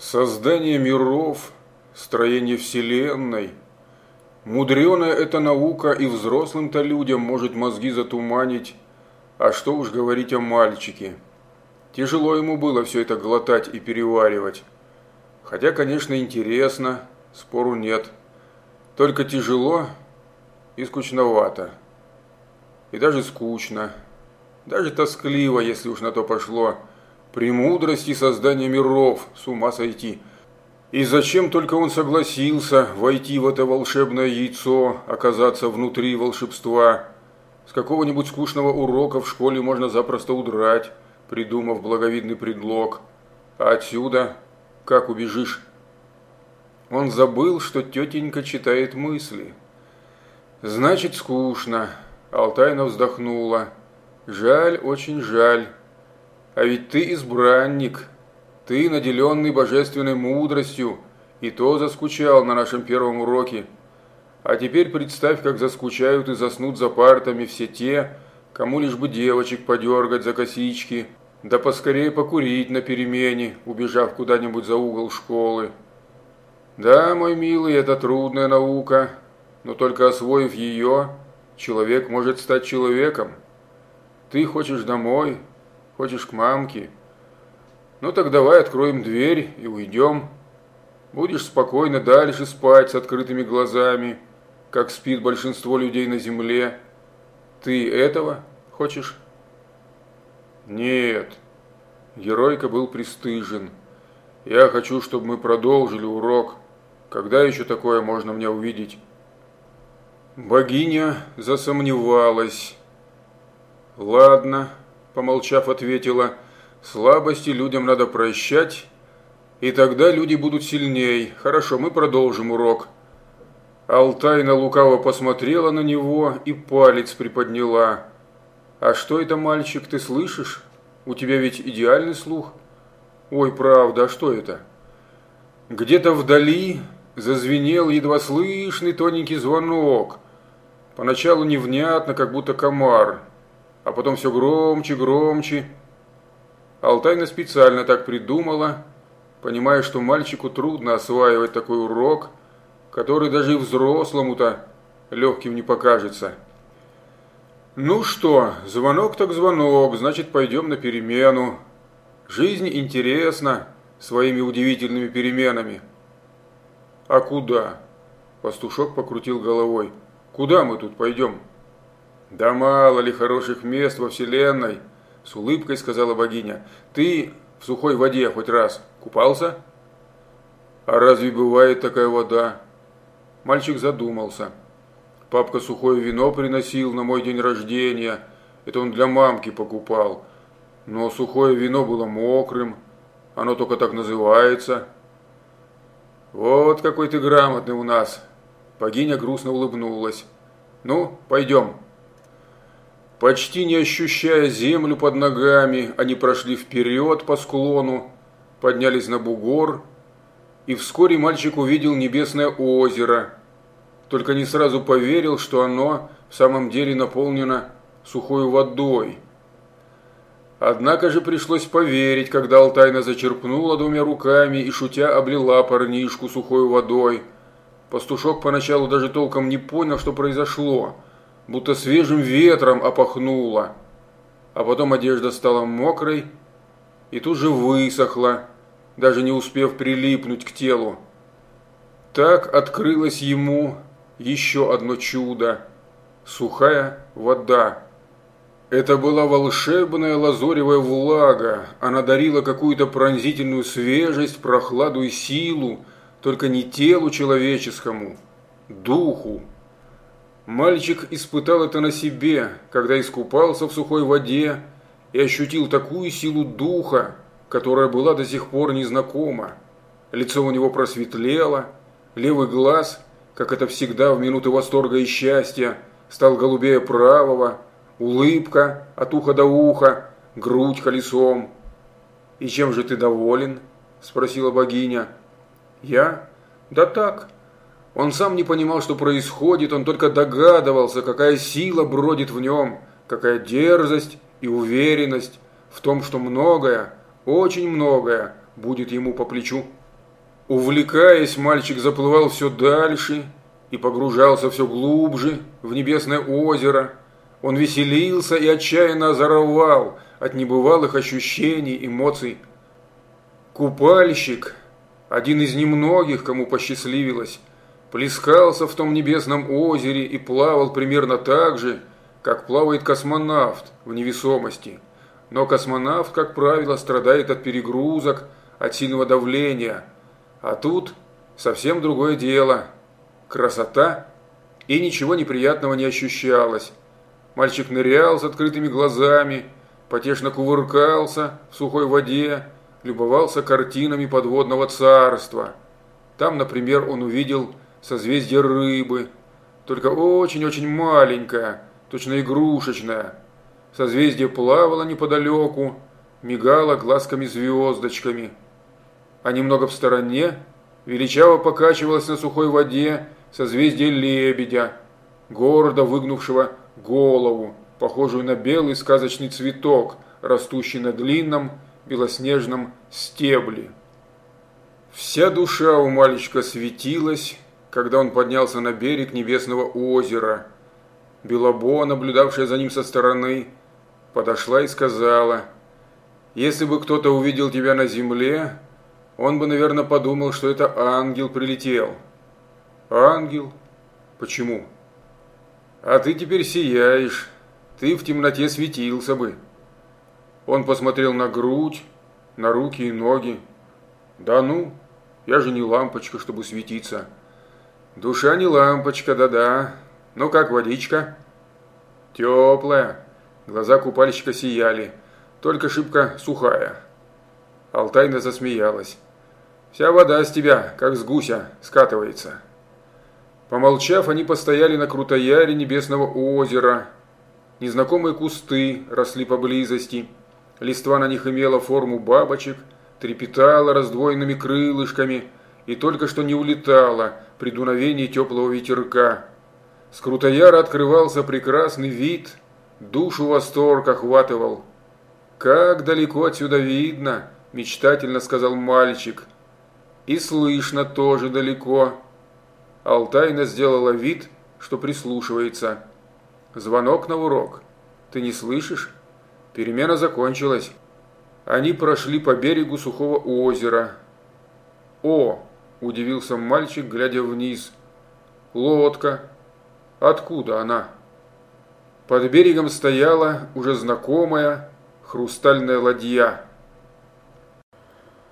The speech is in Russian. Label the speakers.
Speaker 1: Создание миров, строение Вселенной. Мудреная эта наука и взрослым-то людям может мозги затуманить, а что уж говорить о мальчике. Тяжело ему было все это глотать и переваривать. Хотя, конечно, интересно, спору нет. Только тяжело и скучновато. И даже скучно. Даже тоскливо, если уж на то пошло – премудрости создания миров, с ума сойти. И зачем только он согласился войти в это волшебное яйцо, оказаться внутри волшебства? С какого-нибудь скучного урока в школе можно запросто удрать, придумав благовидный предлог. А отсюда как убежишь? Он забыл, что тетенька читает мысли. Значит, скучно. Алтайна вздохнула. Жаль, очень жаль. А ведь ты избранник, ты, наделенный божественной мудростью, и то заскучал на нашем первом уроке. А теперь представь, как заскучают и заснут за партами все те, кому лишь бы девочек подергать за косички, да поскорее покурить на перемене, убежав куда-нибудь за угол школы. Да, мой милый, это трудная наука, но только освоив ее, человек может стать человеком. Ты хочешь домой, Хочешь к мамке? Ну так давай откроем дверь и уйдем. Будешь спокойно дальше спать с открытыми глазами, как спит большинство людей на земле. Ты этого хочешь? Нет. Геройка был пристыжен. Я хочу, чтобы мы продолжили урок. Когда еще такое можно мне увидеть? Богиня засомневалась. Ладно, помолчав, ответила, слабости людям надо прощать, и тогда люди будут сильней. Хорошо, мы продолжим урок. Алтайна лукаво посмотрела на него и палец приподняла. «А что это, мальчик, ты слышишь? У тебя ведь идеальный слух?» «Ой, правда, а что это?» Где-то вдали зазвенел едва слышный тоненький звонок. Поначалу невнятно, как будто комар а потом все громче, громче. Алтайна специально так придумала, понимая, что мальчику трудно осваивать такой урок, который даже и взрослому-то легким не покажется. Ну что, звонок так звонок, значит пойдем на перемену. Жизнь интересна своими удивительными переменами. А куда? Пастушок покрутил головой. Куда мы тут пойдем? «Да мало ли хороших мест во Вселенной!» С улыбкой сказала богиня. «Ты в сухой воде хоть раз купался?» «А разве бывает такая вода?» Мальчик задумался. Папка сухое вино приносил на мой день рождения. Это он для мамки покупал. Но сухое вино было мокрым. Оно только так называется. Вот какой ты грамотный у нас. Богиня грустно улыбнулась. Ну, пойдем. Почти не ощущая землю под ногами, они прошли вперед по склону, поднялись на бугор, и вскоре мальчик увидел небесное озеро, только не сразу поверил, что оно в самом деле наполнено сухой водой. Однако же пришлось поверить, когда Алтайна зачерпнула двумя руками и, шутя, облила парнишку сухой водой. Пастушок поначалу даже толком не понял, что произошло – будто свежим ветром опахнуло, а потом одежда стала мокрой и тут же высохла, даже не успев прилипнуть к телу. Так открылось ему еще одно чудо – сухая вода. Это была волшебная лазоревая влага, она дарила какую-то пронзительную свежесть, прохладу и силу, только не телу человеческому, духу. Мальчик испытал это на себе, когда искупался в сухой воде и ощутил такую силу духа, которая была до сих пор незнакома. Лицо у него просветлело, левый глаз, как это всегда в минуты восторга и счастья, стал голубее правого, улыбка от уха до уха, грудь колесом. «И чем же ты доволен?» – спросила богиня. «Я? Да так». Он сам не понимал, что происходит, он только догадывался, какая сила бродит в нем, какая дерзость и уверенность в том, что многое, очень многое будет ему по плечу. Увлекаясь, мальчик заплывал все дальше и погружался все глубже в небесное озеро. Он веселился и отчаянно озоровал от небывалых ощущений, эмоций. Купальщик, один из немногих, кому посчастливилось, плескался в том небесном озере и плавал примерно так же, как плавает космонавт в невесомости. Но космонавт, как правило, страдает от перегрузок, от сильного давления – а тут совсем другое дело. Красота и ничего неприятного не ощущалось. Мальчик нырял с открытыми глазами, потешно кувыркался в сухой воде, любовался картинами подводного царства. Там, например, он увидел созвездие рыбы, только очень-очень маленькое, точно игрушечное. Созвездие плавало неподалеку, мигало глазками-звездочками а немного в стороне величаво покачивалось на сухой воде созвездие лебедя, гордо выгнувшего голову, похожую на белый сказочный цветок, растущий на длинном белоснежном стебле. Вся душа у мальчика светилась, когда он поднялся на берег небесного озера. Белобо, наблюдавшая за ним со стороны, подошла и сказала, «Если бы кто-то увидел тебя на земле, он бы, наверное, подумал, что это ангел прилетел. Ангел? Почему? А ты теперь сияешь. Ты в темноте светился бы. Он посмотрел на грудь, на руки и ноги. Да ну, я же не лампочка, чтобы светиться. Душа не лампочка, да-да. Ну как водичка? Теплая. Глаза купальщика сияли, только шибко сухая. Алтайна засмеялась. Вся вода с тебя, как с гуся, скатывается. Помолчав, они постояли на крутояре небесного озера. Незнакомые кусты росли поблизости. Листва на них имела форму бабочек, трепетала раздвоенными крылышками и только что не улетала при дуновении теплого ветерка. С крутояра открывался прекрасный вид, душу восторг охватывал. «Как далеко отсюда видно!» – мечтательно сказал мальчик – и слышно тоже далеко. Алтайна сделала вид, что прислушивается. Звонок на урок. Ты не слышишь? Перемена закончилась. Они прошли по берегу сухого озера. «О!» – удивился мальчик, глядя вниз. «Лодка. Откуда она?» Под берегом стояла уже знакомая хрустальная ладья –